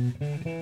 Mm-hmm.